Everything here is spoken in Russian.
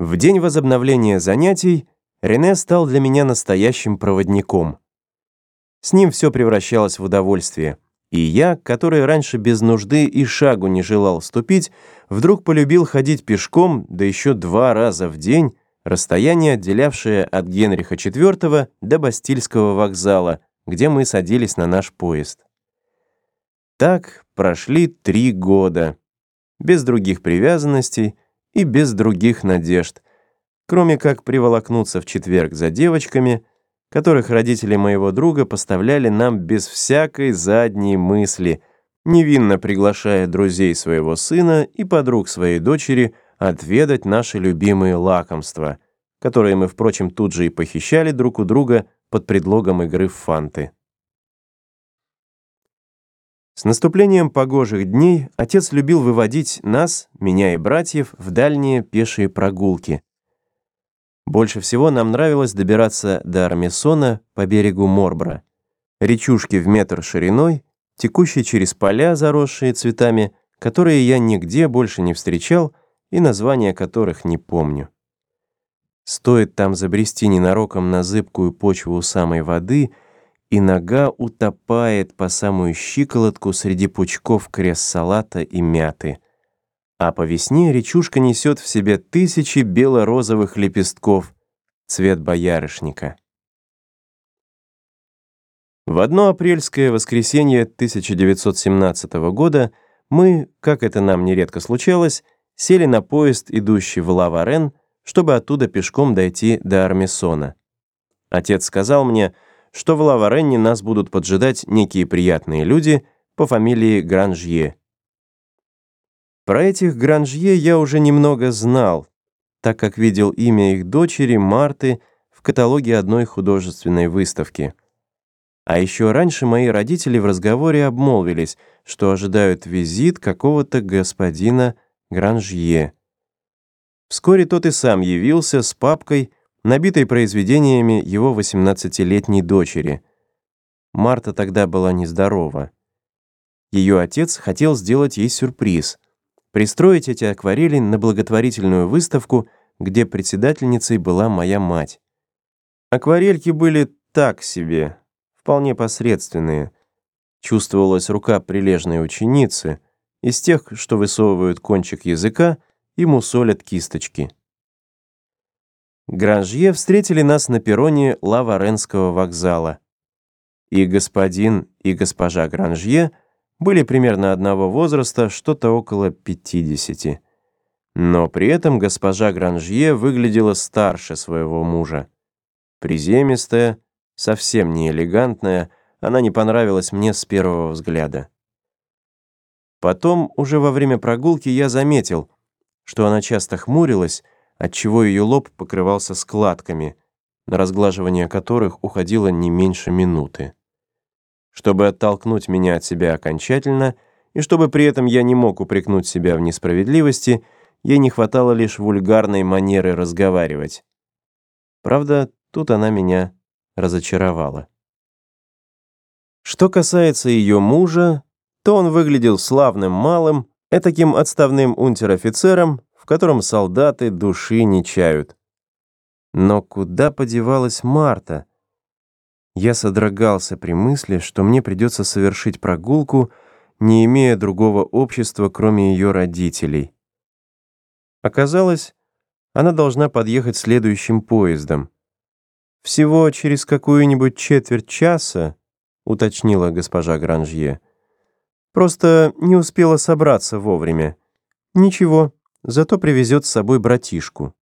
В день возобновления занятий Рене стал для меня настоящим проводником. С ним все превращалось в удовольствие, и я, который раньше без нужды и шагу не желал ступить, вдруг полюбил ходить пешком, да еще два раза в день, расстояние, отделявшее от Генриха IV до Бастильского вокзала, где мы садились на наш поезд. Так прошли три года. Без других привязанностей — и без других надежд, кроме как приволокнуться в четверг за девочками, которых родители моего друга поставляли нам без всякой задней мысли, невинно приглашая друзей своего сына и подруг своей дочери отведать наши любимые лакомства, которые мы, впрочем, тут же и похищали друг у друга под предлогом игры в фанты. С наступлением погожих дней отец любил выводить нас, меня и братьев, в дальние пешие прогулки. Больше всего нам нравилось добираться до Армисона по берегу Морбра. Речушки в метр шириной, текущие через поля, заросшие цветами, которые я нигде больше не встречал и названия которых не помню. Стоит там забрести ненароком на зыбкую почву у самой воды — и нога утопает по самую щиколотку среди пучков крес-салата и мяты. А по весне речушка несет в себе тысячи бело-розовых лепестков, цвет боярышника. В одно апрельское воскресенье 1917 года мы, как это нам нередко случалось, сели на поезд, идущий в Лаварен, чтобы оттуда пешком дойти до Армисона. Отец сказал мне, что в Лаваренне нас будут поджидать некие приятные люди по фамилии Гранжье. Про этих Гранжье я уже немного знал, так как видел имя их дочери Марты в каталоге одной художественной выставки. А еще раньше мои родители в разговоре обмолвились, что ожидают визит какого-то господина Гранжье. Вскоре тот и сам явился с папкой набитой произведениями его 18-летней дочери. Марта тогда была нездорова. Ее отец хотел сделать ей сюрприз — пристроить эти акварели на благотворительную выставку, где председательницей была моя мать. Акварельки были так себе, вполне посредственные. Чувствовалась рука прилежной ученицы, из тех, что высовывают кончик языка и мусолят кисточки. Гранжье встретили нас на перроне Лаваренского вокзала. И господин, и госпожа Гранжье были примерно одного возраста, что-то около 50. Но при этом госпожа Гранжье выглядела старше своего мужа. Приземистая, совсем не элегантная, она не понравилась мне с первого взгляда. Потом, уже во время прогулки, я заметил, что она часто хмурилась, отчего ее лоб покрывался складками, на разглаживание которых уходило не меньше минуты. Чтобы оттолкнуть меня от себя окончательно, и чтобы при этом я не мог упрекнуть себя в несправедливости, ей не хватало лишь вульгарной манеры разговаривать. Правда, тут она меня разочаровала. Что касается ее мужа, то он выглядел славным малым, этаким отставным унтер-офицером, в котором солдаты души не чают. Но куда подевалась Марта? Я содрогался при мысли, что мне придется совершить прогулку, не имея другого общества, кроме ее родителей. Оказалось, она должна подъехать следующим поездом. «Всего через какую-нибудь четверть часа», — уточнила госпожа Гранжье. «Просто не успела собраться вовремя. Ничего, зато привезет с собой братишку.